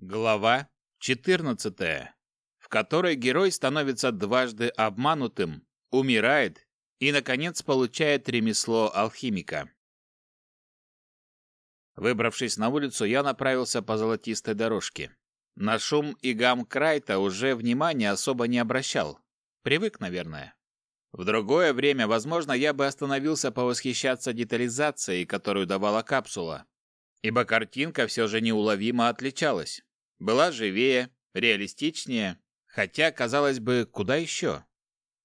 Глава 14, в которой герой становится дважды обманутым, умирает и, наконец, получает ремесло алхимика. Выбравшись на улицу, я направился по золотистой дорожке. На шум и гам Крайта уже внимания особо не обращал. Привык, наверное. В другое время, возможно, я бы остановился повосхищаться детализацией, которую давала капсула, ибо картинка все же неуловимо отличалась. Была живее, реалистичнее, хотя, казалось бы, куда еще?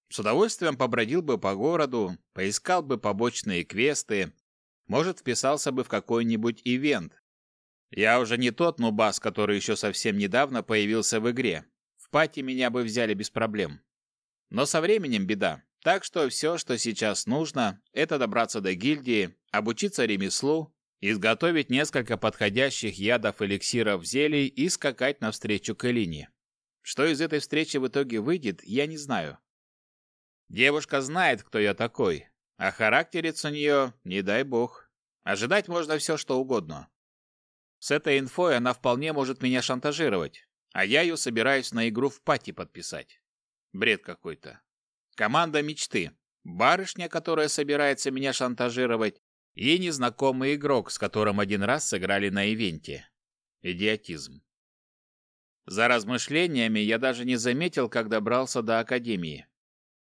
С удовольствием побродил бы по городу, поискал бы побочные квесты, может, вписался бы в какой-нибудь ивент. Я уже не тот нубас, который еще совсем недавно появился в игре. В пати меня бы взяли без проблем. Но со временем беда. Так что все, что сейчас нужно, это добраться до гильдии, обучиться ремеслу, изготовить несколько подходящих ядов эликсиров зелий и скакать навстречу к Элине. Что из этой встречи в итоге выйдет, я не знаю. Девушка знает, кто я такой, а характерец у нее, не дай бог. Ожидать можно все, что угодно. С этой инфой она вполне может меня шантажировать, а я ее собираюсь на игру в пати подписать. Бред какой-то. Команда мечты. Барышня, которая собирается меня шантажировать, и незнакомый игрок, с которым один раз сыграли на ивенте. Идиотизм. За размышлениями я даже не заметил, как добрался до академии.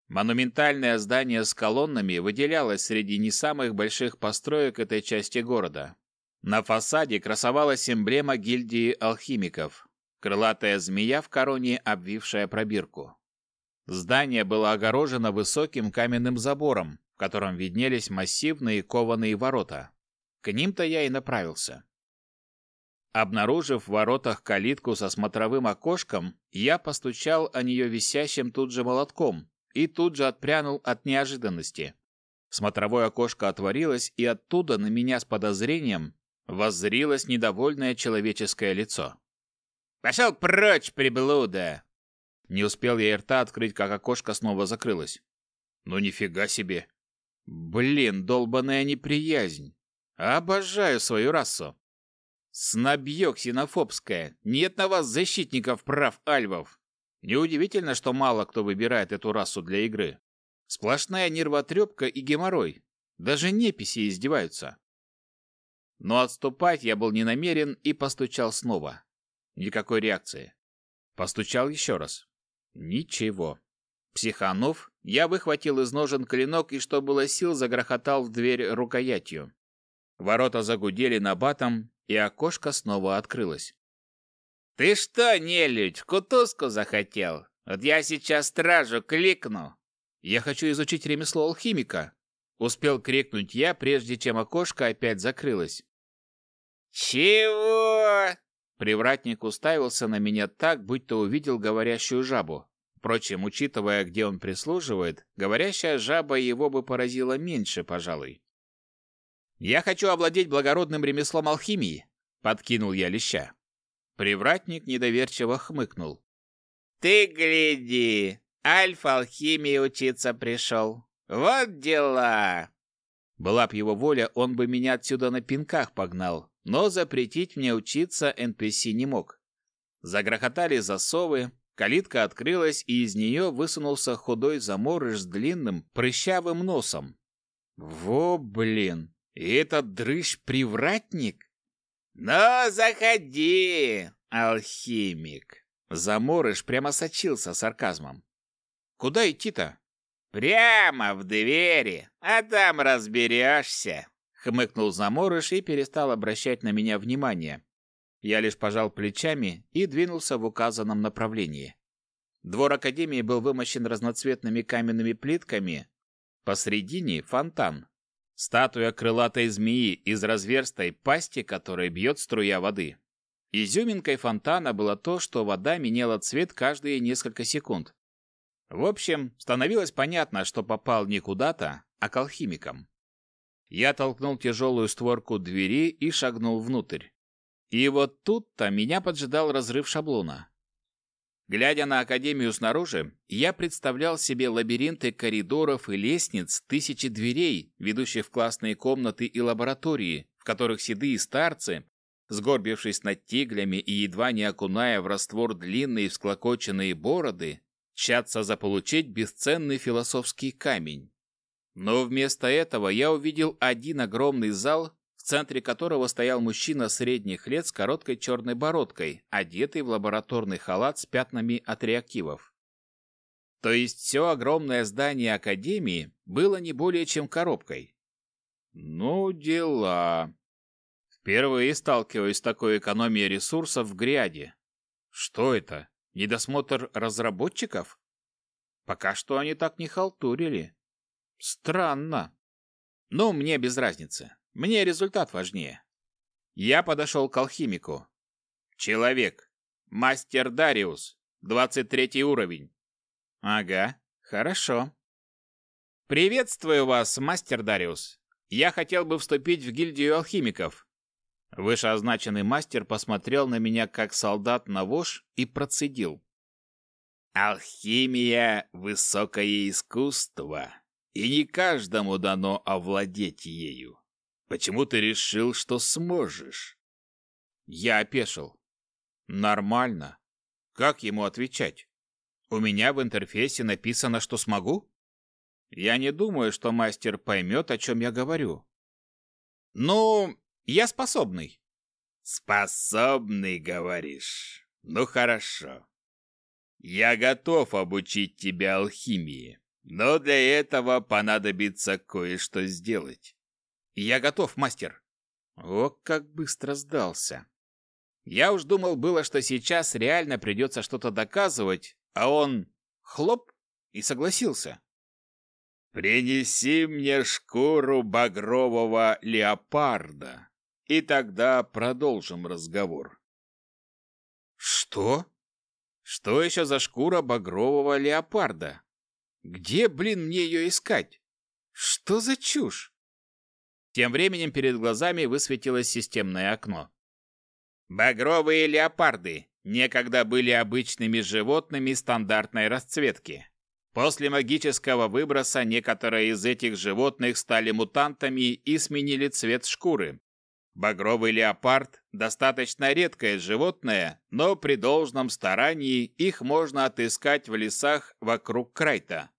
Монументальное здание с колоннами выделялось среди не самых больших построек этой части города. На фасаде красовалась эмблема гильдии алхимиков – крылатая змея в короне, обвившая пробирку. Здание было огорожено высоким каменным забором, в котором виднелись массивные кованые ворота. К ним-то я и направился. Обнаружив в воротах калитку со смотровым окошком, я постучал о нее висящим тут же молотком, и тут же отпрянул от неожиданности. Смотровое окошко отворилось, и оттуда на меня с подозрением воззрилось недовольное человеческое лицо. «Пошел прочь, приблуда!» Не успел я рта открыть, как окошко снова закрылось. «Ну нифига себе! Блин, долбаная неприязнь! Обожаю свою расу!» «Снобье ксенофобское! Нет на вас защитников прав альвов!» Неудивительно, что мало кто выбирает эту расу для игры. Сплошная нервотрепка и геморрой. Даже неписи издеваются. Но отступать я был не намерен и постучал снова. Никакой реакции. Постучал еще раз. Ничего. Психанув, я выхватил из ножен клинок и, что было сил, загрохотал в дверь рукоятью. Ворота загудели на батом, и окошко снова открылось. «Ты что, нелюдь, кутузку захотел? Вот я сейчас стражу кликну!» «Я хочу изучить ремесло алхимика!» Успел крикнуть я, прежде чем окошко опять закрылось. «Чего?» Привратник уставился на меня так, будто увидел говорящую жабу. Впрочем, учитывая, где он прислуживает, говорящая жаба его бы поразила меньше, пожалуй. «Я хочу овладеть благородным ремеслом алхимии», — подкинул я леща. Привратник недоверчиво хмыкнул. «Ты гляди, альфа-алхимии учиться пришел. Вот дела!» Была б его воля, он бы меня отсюда на пинках погнал, но запретить мне учиться НПС не мог. Загрохотали засовы, калитка открылась, и из нее высунулся худой заморыш с длинным, прыщавым носом. Во, блин, и этот дрыщ-привратник? «Ну, заходи, алхимик!» Заморыш прямо сочился сарказмом. «Куда идти-то?» «Прямо в двери, а там разберешься!» Хмыкнул Заморыш и перестал обращать на меня внимание. Я лишь пожал плечами и двинулся в указанном направлении. Двор Академии был вымощен разноцветными каменными плитками. Посредине фонтан, Статуя крылатой змеи из разверстой пасти, которой бьет струя воды. Изюминкой фонтана было то, что вода меняла цвет каждые несколько секунд. В общем, становилось понятно, что попал не куда-то, а к алхимикам. Я толкнул тяжелую створку двери и шагнул внутрь. И вот тут-то меня поджидал разрыв шаблона. Глядя на Академию снаружи, я представлял себе лабиринты коридоров и лестниц, тысячи дверей, ведущих в классные комнаты и лаборатории, в которых седые старцы сгорбившись над тиглями и едва не окуная в раствор длинные всклокоченные бороды, тщаться заполучить бесценный философский камень. Но вместо этого я увидел один огромный зал, в центре которого стоял мужчина средних лет с короткой черной бородкой, одетый в лабораторный халат с пятнами от реактивов. То есть все огромное здание Академии было не более чем коробкой. Ну, дела. Впервые сталкиваюсь с такой экономией ресурсов в гряде. Что это? Недосмотр разработчиков? Пока что они так не халтурили. Странно. Но мне без разницы. Мне результат важнее. Я подошел к алхимику. Человек. Мастер Дариус. 23 уровень. Ага, хорошо. Приветствую вас, мастер Дариус. Я хотел бы вступить в гильдию алхимиков. Вышеозначенный мастер посмотрел на меня как солдат на вож и процедил. Алхимия — высокое искусство, и не каждому дано овладеть ею. Почему ты решил, что сможешь? Я опешил. Нормально. Как ему отвечать? У меня в интерфейсе написано, что смогу? Я не думаю, что мастер поймет, о чем я говорю. Ну, я способный. Способный, говоришь? Ну хорошо. Я готов обучить тебя алхимии, но для этого понадобится кое-что сделать. Я готов, мастер. О, как быстро сдался. Я уж думал было, что сейчас реально придется что-то доказывать, а он хлоп и согласился. Принеси мне шкуру багрового леопарда и тогда продолжим разговор. Что? Что еще за шкура багрового леопарда? Где, блин, мне ее искать? Что за чушь? Тем временем перед глазами высветилось системное окно. Багровые леопарды некогда были обычными животными стандартной расцветки. После магического выброса некоторые из этих животных стали мутантами и сменили цвет шкуры, Багровый леопард – достаточно редкое животное, но при должном старании их можно отыскать в лесах вокруг Крайта.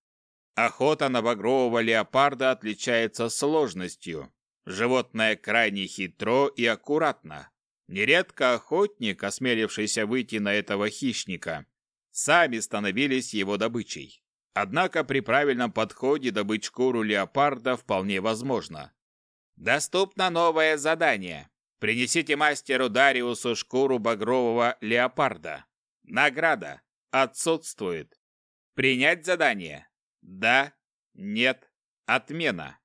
Охота на багрового леопарда отличается сложностью. Животное крайне хитро и аккуратно. Нередко охотник, осмелившийся выйти на этого хищника, сами становились его добычей. Однако при правильном подходе добыть шкуру леопарда вполне возможно. Доступно новое задание. Принесите мастеру Дариусу шкуру багрового леопарда. Награда. Отсутствует. Принять задание. Да. Нет. Отмена.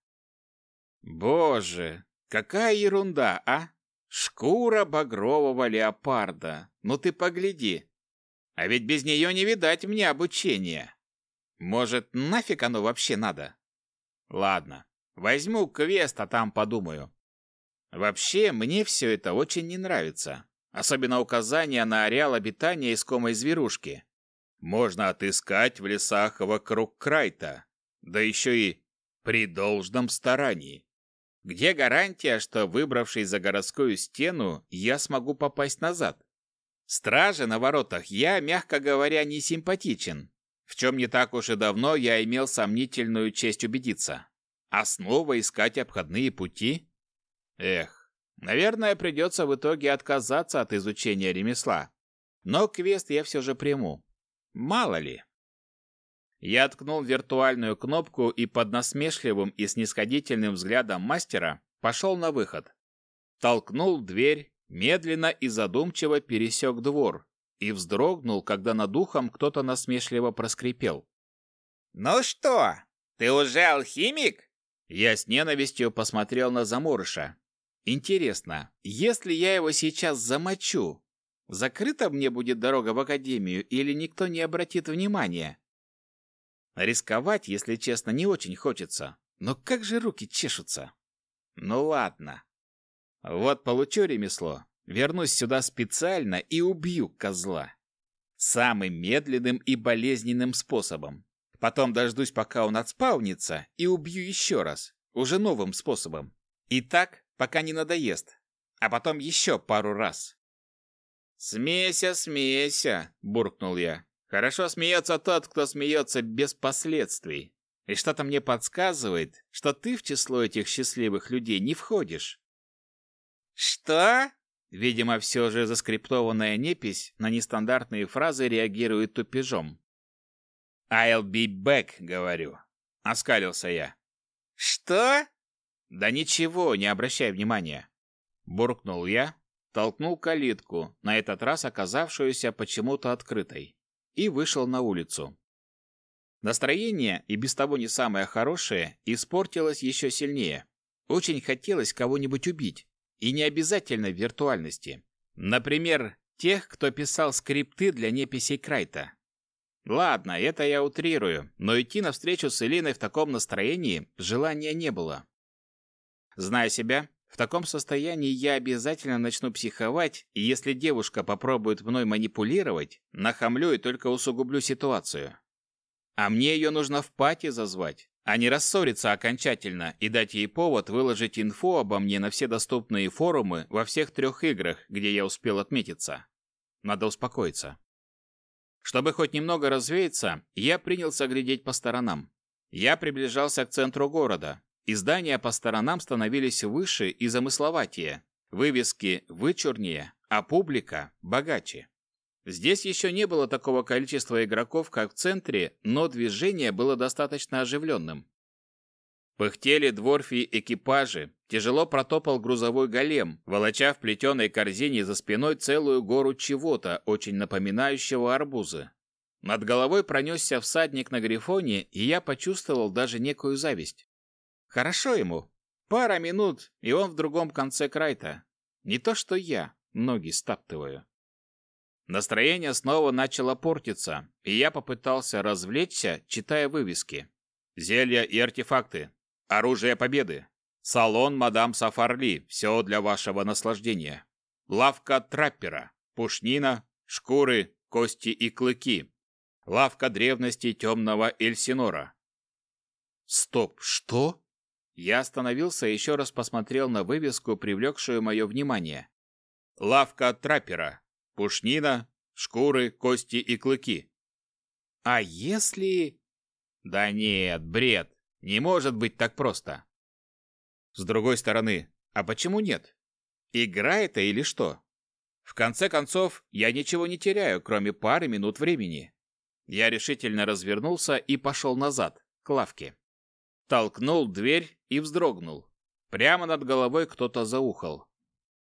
Боже, какая ерунда, а? Шкура багрового леопарда. Ну ты погляди. А ведь без нее не видать мне обучения. Может, нафиг оно вообще надо? Ладно, Возьму квест, а там подумаю. Вообще, мне все это очень не нравится. Особенно указания на ареал обитания искомой зверушки. Можно отыскать в лесах вокруг Крайта. Да еще и при должном старании. Где гарантия, что, выбравшись за городскую стену, я смогу попасть назад? Стражи на воротах я, мягко говоря, не симпатичен, в чем не так уж и давно я имел сомнительную честь убедиться. А снова искать обходные пути? Эх, наверное, придется в итоге отказаться от изучения ремесла. Но квест я все же приму. Мало ли. Я ткнул виртуальную кнопку и под насмешливым и снисходительным взглядом мастера пошел на выход. Толкнул дверь, медленно и задумчиво пересек двор и вздрогнул, когда над ухом кто-то насмешливо проскрипел. «Ну что, ты уже алхимик?» Я с ненавистью посмотрел на заморыша. Интересно, если я его сейчас замочу, закрыта мне будет дорога в академию или никто не обратит внимания? Рисковать, если честно, не очень хочется. Но как же руки чешутся? Ну ладно. Вот получу ремесло, вернусь сюда специально и убью козла. Самым медленным и болезненным способом. Потом дождусь, пока он отспаунится, и убью еще раз, уже новым способом. И так, пока не надоест. а потом еще пару раз. «Смейся, смейся!» – буркнул я. «Хорошо смеется тот, кто смеется без последствий. И что-то мне подсказывает, что ты в число этих счастливых людей не входишь». «Что?» Видимо, все же заскриптованная непись на нестандартные фразы реагирует тупежом. «I'll be back», — говорю. Оскалился я. «Что?» «Да ничего, не обращай внимания». Буркнул я, толкнул калитку, на этот раз оказавшуюся почему-то открытой, и вышел на улицу. Настроение, и без того не самое хорошее, испортилось еще сильнее. Очень хотелось кого-нибудь убить, и не обязательно в виртуальности. Например, тех, кто писал скрипты для неписей Крайта. Ладно, это я утрирую, но идти навстречу с Элиной в таком настроении желания не было. Зная себя, в таком состоянии я обязательно начну психовать, и если девушка попробует мной манипулировать, нахамлю и только усугублю ситуацию. А мне ее нужно в пати зазвать, а не рассориться окончательно и дать ей повод выложить инфу обо мне на все доступные форумы во всех трех играх, где я успел отметиться. Надо успокоиться. Чтобы хоть немного развеяться, я принялся глядеть по сторонам. Я приближался к центру города, и здания по сторонам становились выше и замысловатее, вывески вычурнее, а публика богаче. Здесь еще не было такого количества игроков, как в центре, но движение было достаточно оживленным. Пыхтели дворфи экипажи, тяжело протопал грузовой голем, волоча в плетеной корзине за спиной целую гору чего-то, очень напоминающего арбузы. Над головой пронесся всадник на грифоне, и я почувствовал даже некую зависть. Хорошо ему. Пара минут, и он в другом конце крайта. Не то что я, ноги стаптываю. Настроение снова начало портиться, и я попытался развлечься, читая вывески. Зелья и артефакты, Оружие победы. Салон мадам Сафарли. Все для вашего наслаждения. Лавка траппера. Пушнина, шкуры, кости и клыки. Лавка древности темного Эльсинора. Стоп, что? Я остановился и еще раз посмотрел на вывеску, привлекшую мое внимание. Лавка траппера. Пушнина, шкуры, кости и клыки. А если... Да нет, бред. Не может быть так просто. С другой стороны, а почему нет? Игра это или что? В конце концов, я ничего не теряю, кроме пары минут времени. Я решительно развернулся и пошел назад, к лавке. Толкнул дверь и вздрогнул. Прямо над головой кто-то заухал.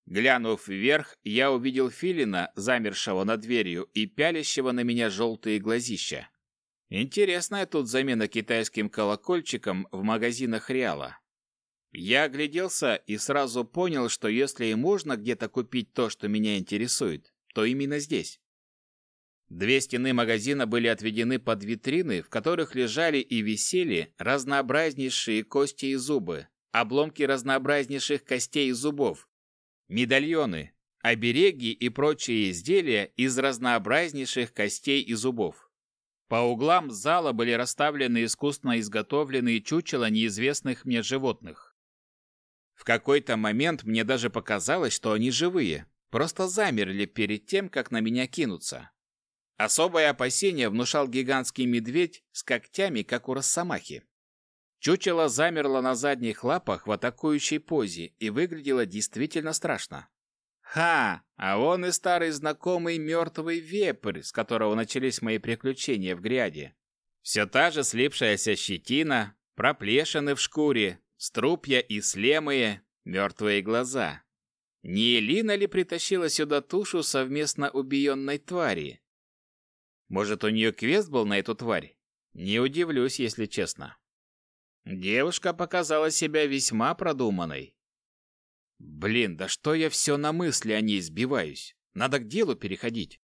Глянув вверх, я увидел филина, замершего над дверью и пялящего на меня желтые глазища. Интересная тут замена китайским колокольчиком в магазинах Реала. Я огляделся и сразу понял, что если и можно где-то купить то, что меня интересует, то именно здесь. Две стены магазина были отведены под витрины, в которых лежали и висели разнообразнейшие кости и зубы, обломки разнообразнейших костей и зубов, медальоны, обереги и прочие изделия из разнообразнейших костей и зубов. По углам зала были расставлены искусно изготовленные чучела неизвестных мне животных. В какой-то момент мне даже показалось, что они живые, просто замерли перед тем, как на меня кинуться. Особое опасение внушал гигантский медведь с когтями, как у росомахи. Чучело замерло на задних лапах в атакующей позе и выглядело действительно страшно. Ха! А он и старый знакомый мертвый вепрь, с которого начались мои приключения в гряде. Все та же слипшаяся щетина, проплешины в шкуре, струпья и слемые, мертвые глаза. Не Элина ли притащила сюда тушу совместно убиенной твари? Может, у нее квест был на эту тварь? Не удивлюсь, если честно. Девушка показала себя весьма продуманной. Блин, да что я все на мысли о ней сбиваюсь? Надо к делу переходить.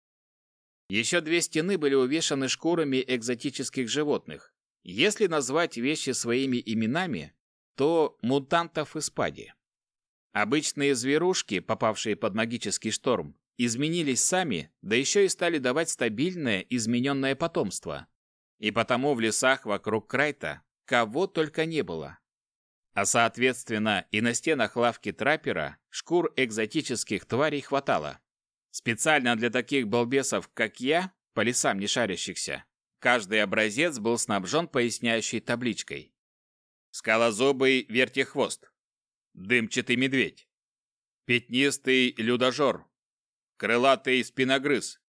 Еще две стены были увешаны шкурами экзотических животных. Если назвать вещи своими именами, то мутантов из пади. Обычные зверушки, попавшие под магический шторм, изменились сами, да еще и стали давать стабильное измененное потомство. И потому в лесах вокруг Крайта кого только не было. А соответственно и на стенах лавки траппера шкур экзотических тварей хватало. Специально для таких балбесов, как я, по лесам не шарящихся, каждый образец был снабжен поясняющей табличкой. Скалозубый вертихвост, дымчатый медведь, пятнистый людожор, крылатый спиногрыз.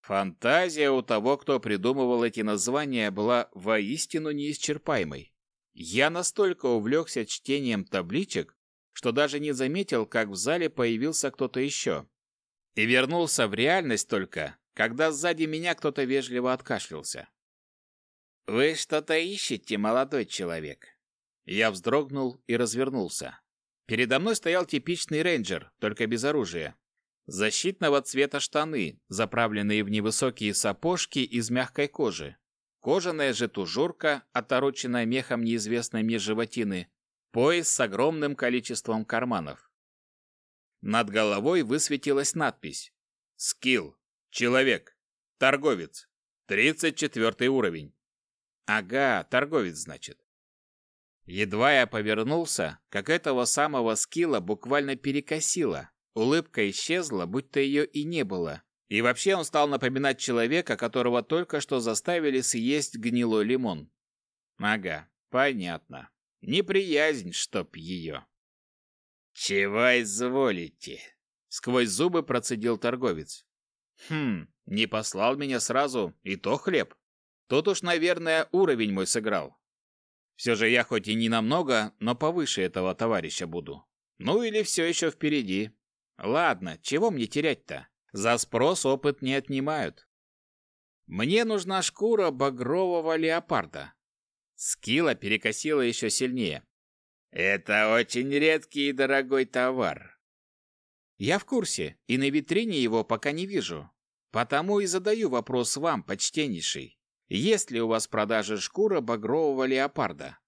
Фантазия у того, кто придумывал эти названия, была воистину неисчерпаемой. Я настолько увлекся чтением табличек, что даже не заметил, как в зале появился кто-то еще. И вернулся в реальность только, когда сзади меня кто-то вежливо откашлялся. «Вы что-то ищете, молодой человек?» Я вздрогнул и развернулся. Передо мной стоял типичный рейнджер, только без оружия. Защитного цвета штаны, заправленные в невысокие сапожки из мягкой кожи. Кожаная же тужурка, отороченная мехом неизвестной мне животины. Пояс с огромным количеством карманов. Над головой высветилась надпись «Скилл. Человек. Торговец. 34 уровень». Ага, торговец, значит. Едва я повернулся, как этого самого скилла буквально перекосило. Улыбка исчезла, будто ее и не было. И вообще он стал напоминать человека, которого только что заставили съесть гнилой лимон. Ага, понятно. Неприязнь, чтоб ее. «Чего изволите?» Сквозь зубы процедил торговец. «Хм, не послал меня сразу, и то хлеб. Тут уж, наверное, уровень мой сыграл. Все же я хоть и не намного, но повыше этого товарища буду. Ну или все еще впереди. Ладно, чего мне терять-то? За спрос опыт не отнимают. Мне нужна шкура багрового леопарда. Скилла перекосила еще сильнее. Это очень редкий и дорогой товар. Я в курсе, и на витрине его пока не вижу. Потому и задаю вопрос вам, почтеннейший. Есть ли у вас в продаже шкура багрового леопарда?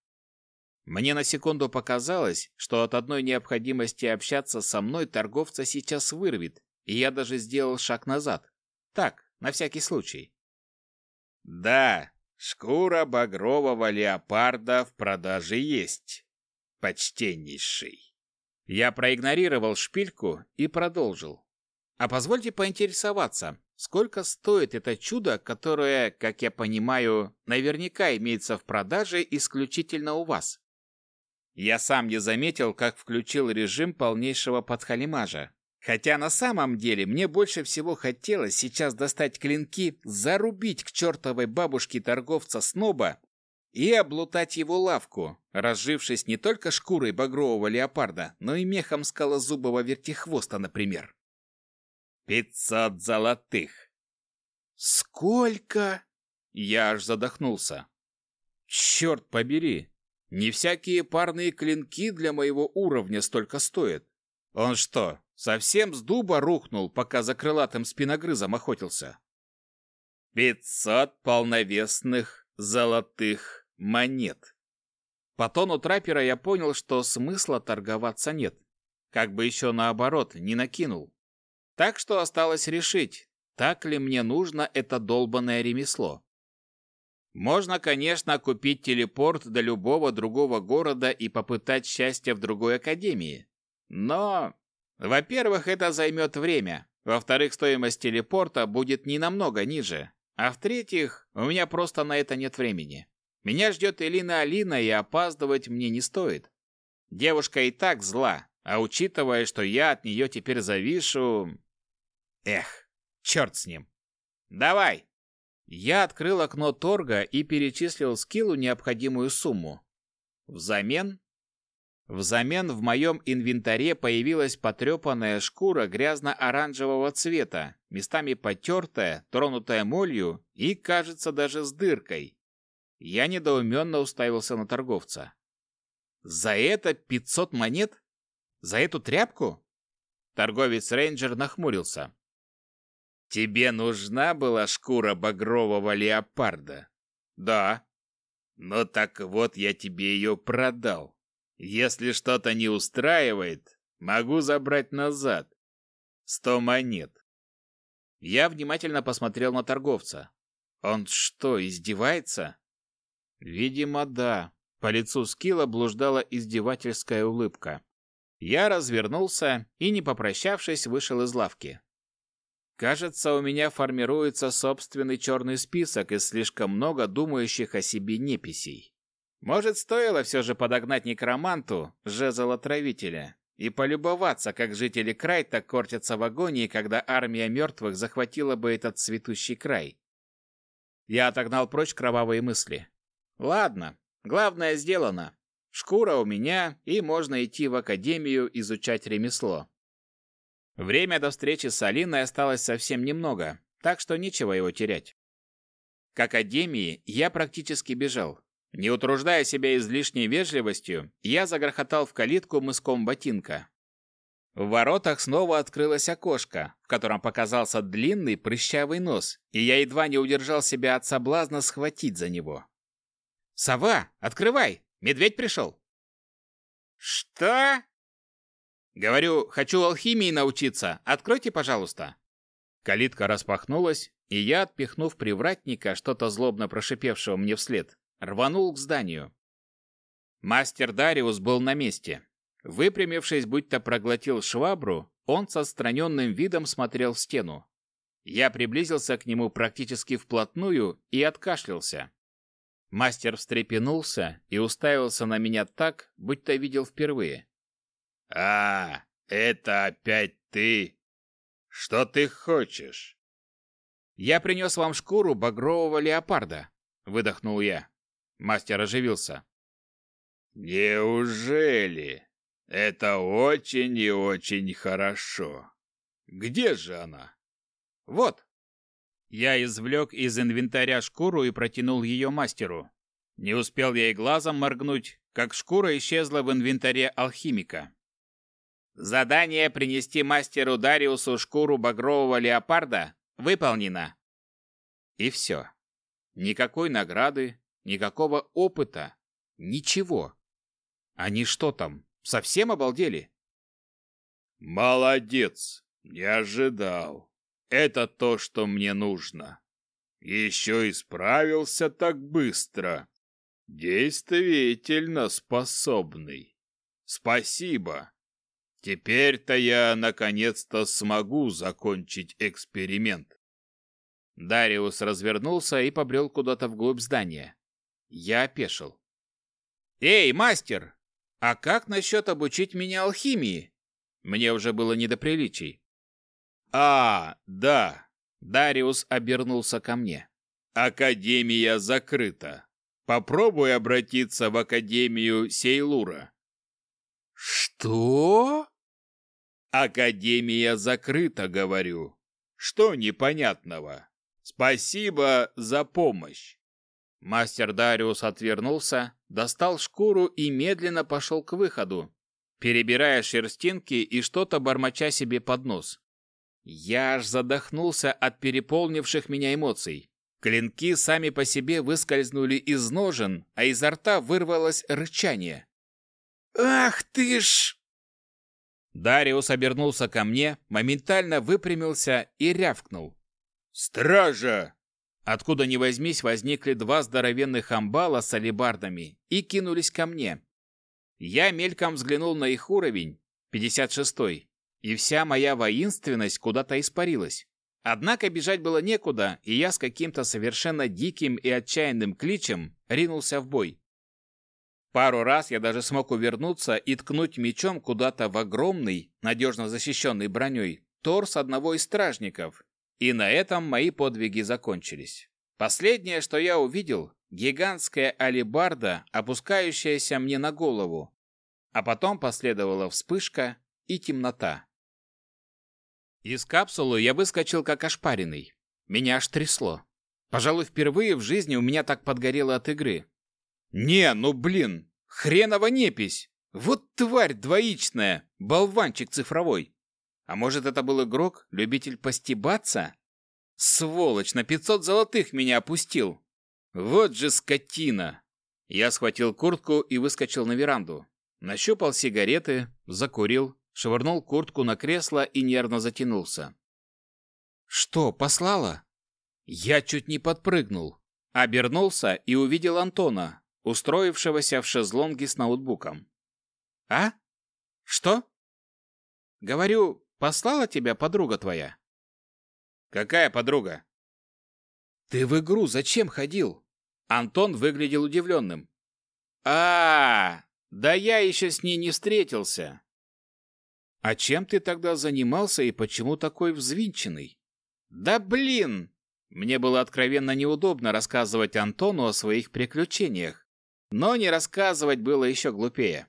Мне на секунду показалось, что от одной необходимости общаться со мной торговца сейчас вырвет, и я даже сделал шаг назад. Так, на всякий случай. Да, шкура багрового леопарда в продаже есть, почтеннейший. Я проигнорировал шпильку и продолжил. А позвольте поинтересоваться, сколько стоит это чудо, которое, как я понимаю, наверняка имеется в продаже исключительно у вас? Я сам не заметил, как включил режим полнейшего подхалимажа. Хотя на самом деле мне больше всего хотелось сейчас достать клинки, зарубить к чертовой бабушке торговца сноба и облутать его лавку, разжившись не только шкурой багрового леопарда, но и мехом скалозубого вертихвоста, например. Пятьсот золотых. Сколько? Я аж задохнулся. Черт побери, не всякие парные клинки для моего уровня столько стоят. Он что, совсем с дуба рухнул, пока за крылатым спиногрызом охотился? Пятьсот полновесных золотых монет. По тону траппера я понял, что смысла торговаться нет. Как бы еще наоборот, не накинул. Так что осталось решить, так ли мне нужно это долбанное ремесло. Можно, конечно, купить телепорт до любого другого города и попытать счастье в другой академии. Но, во-первых, это займет время. Во-вторых, стоимость телепорта будет не намного ниже. А в-третьих, у меня просто на это нет времени. Меня ждет Элина Алина, и опаздывать мне не стоит. Девушка и так зла, а учитывая, что я от нее теперь завишу... Эх, черт с ним. Давай, я открыл окно торга и перечислил скиллу необходимую сумму. Взамен... Взамен в моем инвентаре появилась потрепанная шкура грязно-оранжевого цвета, местами потертая, тронутая молью и, кажется, даже с дыркой. Я недоуменно уставился на торговца. «За это пятьсот монет? За эту тряпку?» Торговец-рейнджер нахмурился. Тебе нужна была шкура багрового леопарда? Да. Ну так вот я тебе ее продал. Если что-то не устраивает, могу забрать назад. Сто монет. Я внимательно посмотрел на торговца. Он что, издевается? Видимо, да. По лицу Скилла блуждала издевательская улыбка. Я развернулся и, не попрощавшись, вышел из лавки. Кажется, у меня формируется собственный черный список из слишком много думающих о себе неписей. Может, стоило все же подогнать некроманту, жезл-отравителя, и полюбоваться, как жители Крайта кортятся в агонии, когда армия мертвых захватила бы этот цветущий край. Я отогнал прочь кровавые мысли. Ладно, главное сделано. Шкура у меня, и можно идти в академию изучать ремесло. Время до встречи с Алиной осталось совсем немного, так что нечего его терять. К академии я практически бежал. Не утруждая себя излишней вежливостью, я загрохотал в калитку мыском ботинка. В воротах снова открылось окошко, в котором показался длинный прыщавый нос, и я едва не удержал себя от соблазна схватить за него. «Сова, открывай! Медведь пришел!» «Что?» Говорю, хочу алхимии научиться. Откройте, пожалуйста. Калитка распахнулась, и я, отпихнув привратника, что-то злобно прошипевшего мне вслед, рванул к зданию. Мастер Дариус был на месте. Выпрямившись, будто проглотил швабру, он с отстраненным видом смотрел в стену. Я приблизился к нему практически вплотную и откашлялся. Мастер встрепенулся и уставился на меня так, будто видел впервые. «А, это опять ты? Что ты хочешь?» «Я принес вам шкуру багрового леопарда», — выдохнул я. Мастер оживился. «Неужели? Это очень и очень хорошо. Где же она?» «Вот». Я извлек из инвентаря шкуру и протянул ее мастеру. Не успел я и глазом моргнуть, как шкура исчезла в инвентаре алхимика. Задание принести мастеру Дариусу шкуру багрового леопарда выполнено. И все. Никакой награды, никакого опыта, ничего. Они что там, совсем обалдели? Молодец, не ожидал. Это то, что мне нужно. Еще и справился так быстро. Действительно способный. Спасибо. Теперь-то я наконец-то смогу закончить эксперимент. Дариус развернулся и побрел куда-то вглубь здания. Я опешил. «Эй, мастер! А как насчет обучить меня алхимии?» Мне уже было не до приличий. «А, да!» Дариус обернулся ко мне. «Академия закрыта. Попробуй обратиться в Академию Сейлура». «Что?» Академия закрыта, говорю. Что непонятного? Спасибо за помощь. Мастер Дариус отвернулся, достал шкуру и медленно пошел к выходу, перебирая шерстинки и что-то бормоча себе под нос. Я аж задохнулся от переполнивших меня эмоций. Клинки сами по себе выскользнули из ножен, а изо рта вырвалось рычание. «Ах ты ж!» Дариус обернулся ко мне, моментально выпрямился и рявкнул. «Стража!» Откуда ни возьмись, возникли два здоровенных амбала с алебардами и кинулись ко мне. Я мельком взглянул на их уровень, 56-й, и вся моя воинственность куда-то испарилась. Однако бежать было некуда, и я с каким-то совершенно диким и отчаянным кличем ринулся в бой. Пару раз я даже смог увернуться и ткнуть мечом куда-то в огромный, надежно защищенный броней, торс одного из стражников. И на этом мои подвиги закончились. Последнее, что я увидел, гигантская алебарда, опускающаяся мне на голову. А потом последовала вспышка и темнота. Из капсулы я выскочил как ошпаренный. Меня аж трясло. Пожалуй, впервые в жизни у меня так подгорело от игры. «Не, ну блин, хренова непись! Вот тварь двоичная, болванчик цифровой! А может, это был игрок, любитель постебаться? Сволочь, на пятьсот золотых меня опустил! Вот же скотина!» Я схватил куртку и выскочил на веранду. Нащупал сигареты, закурил, швырнул куртку на кресло и нервно затянулся. «Что, послала?» Я чуть не подпрыгнул. Обернулся и увидел Антона, устроившегося в шезлонге с ноутбуком. «А? Что?» «Говорю, послала тебя подруга твоя?» «Какая подруга?» «Ты в игру зачем ходил?» Антон выглядел удивленным. а, да я еще с ней не встретился. А чем ты тогда занимался и почему такой взвинченный? Да блин! Мне было откровенно неудобно рассказывать Антону о своих приключениях, но не рассказывать было еще глупее.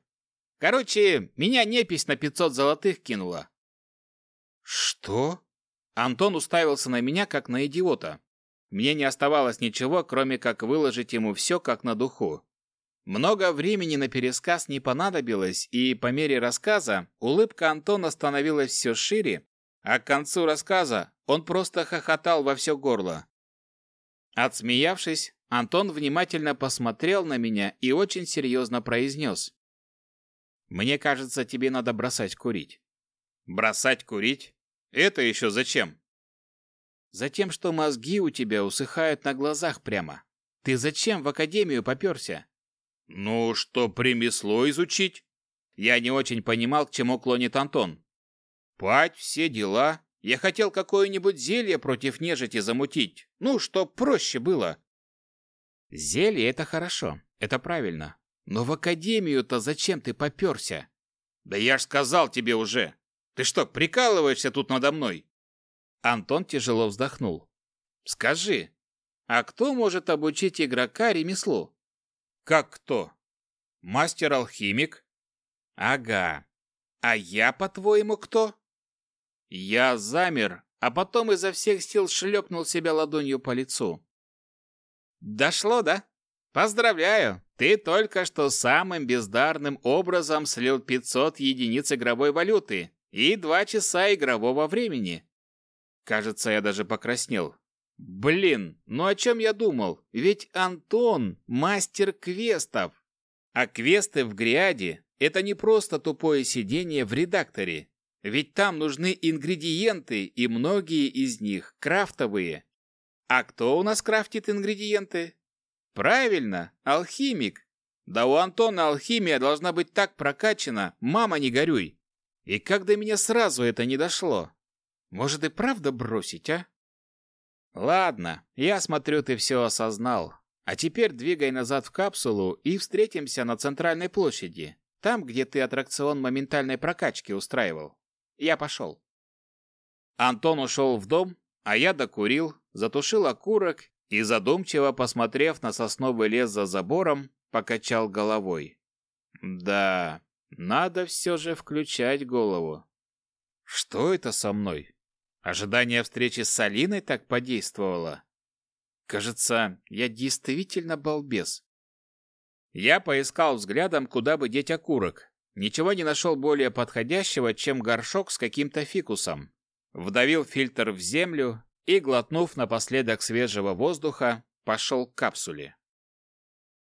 Короче, меня непись на 500 золотых кинула. Что? Антон уставился на меня, как на идиота. Мне не оставалось ничего, кроме как выложить ему все, как на духу. Много времени на пересказ не понадобилось, и по мере рассказа улыбка Антона становилась все шире, а к концу рассказа он просто хохотал во все горло. Отсмеявшись, Антон внимательно посмотрел на меня и очень серьезно произнес. «Мне кажется, тебе надо бросать курить». «Бросать курить? Это еще зачем?» «Затем, что мозги у тебя усыхают на глазах прямо. Ты зачем в академию поперся?» «Ну, что примесло изучить?» Я не очень понимал, к чему клонит Антон. «Пать, все дела. Я хотел какое-нибудь зелье против нежити замутить. Ну, чтоб проще было». «Зелье — это хорошо, это правильно. Но в академию-то зачем ты поперся?» «Да я ж сказал тебе уже. Ты что, прикалываешься тут надо мной?» Антон тяжело вздохнул. «Скажи, а кто может обучить игрока ремеслу?» Как кто? Мастер-алхимик? Ага. А я, по-твоему, кто? Я замер, а потом изо всех сил шлепнул себя ладонью по лицу. Дошло, да? Поздравляю, ты только что самым бездарным образом слил 500 единиц игровой валюты и 2 часа игрового времени. Кажется, я даже покраснел. Блин, ну о чем я думал? Ведь Антон – мастер квестов. А квесты в Гриаде – это не просто тупое сидение в редакторе. Ведь там нужны ингредиенты, и многие из них крафтовые. А кто у нас крафтит ингредиенты? Правильно, алхимик. Да у Антона алхимия должна быть так прокачана, мама не горюй. И как до меня сразу это не дошло? Может и правда бросить, а? Ладно, я смотрю, ты все осознал. А теперь двигай назад в капсулу и встретимся на центральной площади, там, где ты аттракцион моментальной прокачки устраивал. Я пошел. Антон ушел в дом, а я докурил, затушил окурок и, задумчиво посмотрев на сосновый лес за забором, покачал головой. Да, надо все же включать голову. Что это со мной? Ожидание встречи с Алиной так подействовало. Кажется, я действительно балбес. Я поискал взглядом, куда бы деть окурок. Ничего не нашел более подходящего, чем горшок с каким-то фикусом. Вдавил фильтр в землю и, глотнув напоследок свежего воздуха, пошел к капсуле.